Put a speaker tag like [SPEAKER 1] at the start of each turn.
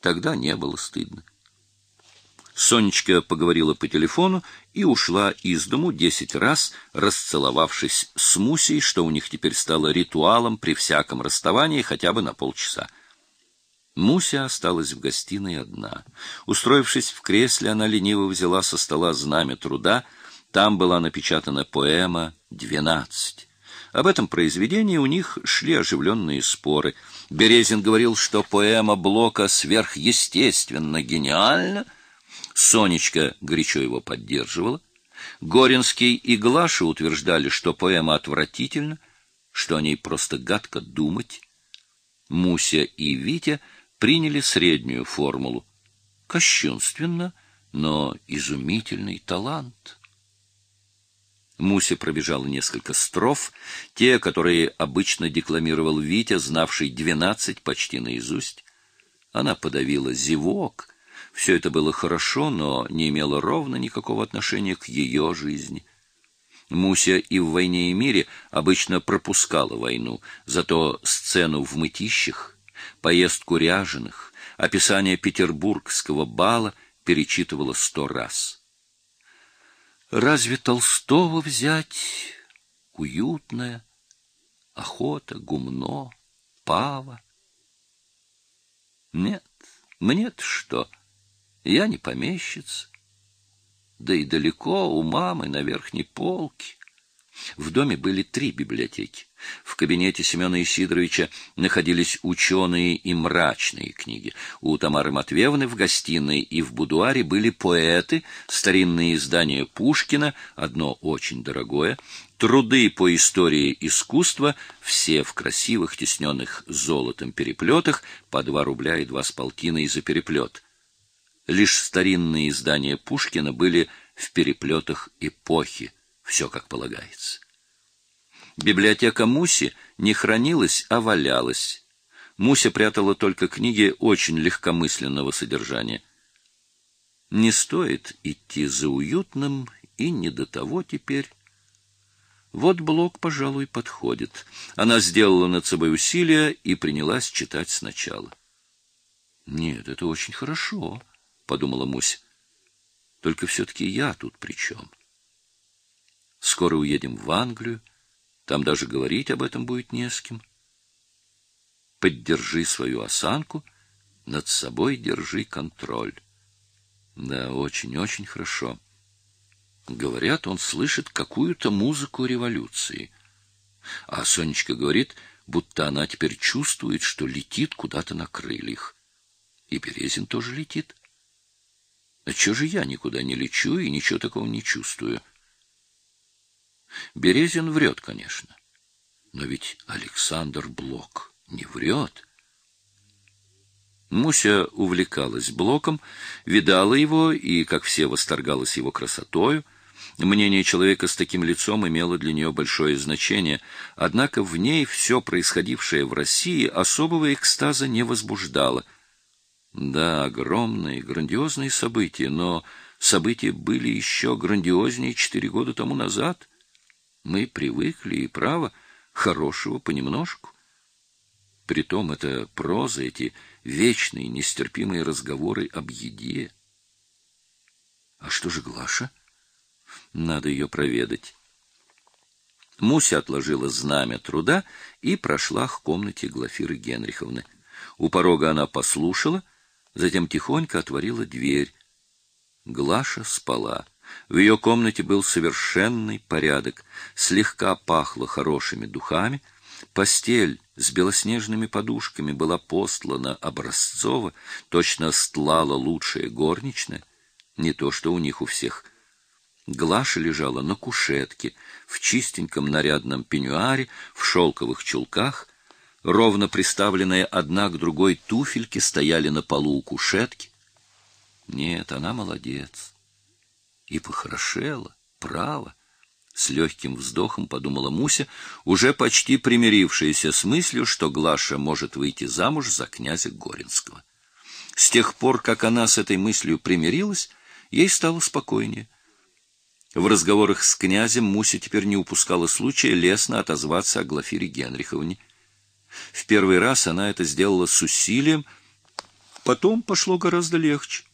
[SPEAKER 1] Тогда не было стыдно. Сонечка поговорила по телефону и ушла из дому десять раз, расцеловавшись с Мусей, что у них теперь стало ритуалом при всяком расставании хотя бы на полчаса. Муся осталась в гостиной одна. Устроившись в кресле, она лениво взяла со стола знамя труда. Там была напечатана поэма «Двенадцать». Об этом произведении у них шли оживленные споры. Березин говорил, что поэма Блока сверхъестественно гениальна — Сонечка горячо его поддерживала. Горинский и Глаша утверждали, что поэма отвратительна, что о ней просто гадко думать. Муся и Витя приняли среднюю формулу. Кощунственно, но изумительный талант. Муся пробежала несколько строф, те, которые обычно декламировал Витя, знавший двенадцать почти наизусть. Она подавила зевок — все это было хорошо, но не имело ровно никакого отношения к ее жизни. Муся и в «Войне и мире» обычно пропускала войну, зато сцену в мытищах, поездку ряженых, описание петербургского бала перечитывала сто раз. Разве Толстого взять? Уютная, охота, гумно, пава. Нет, мне-то что? Я не помещица. Да и далеко у мамы на верхней полке. В доме были три библиотеки. В кабинете Семена Исидоровича находились ученые и мрачные книги. У Тамары Матвеевны в гостиной и в будуаре были поэты, старинные издания Пушкина, одно очень дорогое, труды по истории искусства, все в красивых, тесненных золотом переплетах, по два рубля и два с полтиной за переплет — Лишь старинные издания Пушкина были в переплетах эпохи, все как полагается. Библиотека Муси не хранилась, а валялась. Муся прятала только книги очень легкомысленного содержания. Не стоит идти за уютным, и не до того теперь. Вот блок, пожалуй, подходит. Она сделала над собой усилие и принялась читать сначала. Нет, это очень хорошо подумала Муся. Только все-таки я тут при чем? Скоро уедем в Англию, там даже говорить об этом будет не с кем. Поддержи свою осанку, над собой держи контроль. Да, очень-очень хорошо. Говорят, он слышит какую-то музыку революции. А Сонечка говорит, будто она теперь чувствует, что летит куда-то на крыльях. И Березин тоже летит. А чего же я никуда не лечу и ничего такого не чувствую? Березин врет, конечно. Но ведь Александр Блок не врет. Муся увлекалась Блоком, видала его и, как все, восторгалась его красотою. Мнение человека с таким лицом имело для нее большое значение, однако в ней все происходившее в России особого экстаза не возбуждало — да, огромные, грандиозные события, но события были еще грандиознее четыре года тому назад. Мы привыкли, и право, хорошего понемножку. Притом это проза, эти вечные, нестерпимые разговоры об еде. А что же Глаша? Надо ее проведать. Муся отложила знамя труда и прошла к комнате Глафиры Генриховны. У порога она послушала — затем тихонько отворила дверь. Глаша спала. В ее комнате был совершенный порядок, слегка пахло хорошими духами, постель с белоснежными подушками была постлана образцово, точно стлала лучшая горничная, не то что у них у всех. Глаша лежала на кушетке, в чистеньком нарядном пеньюаре, в шелковых чулках — ровно приставленные одна к другой туфельки стояли на полу у кушетки. Нет, она молодец. И похорошела, право. С легким вздохом подумала Муся, уже почти примирившаяся с мыслью, что Глаша может выйти замуж за князя Горинского. С тех пор, как она с этой мыслью примирилась, ей стало спокойнее. В разговорах с князем Муся теперь не упускала случая лестно отозваться о Глафире Генриховне. В первый раз она это сделала с усилием, Потом пошло гораздо легче.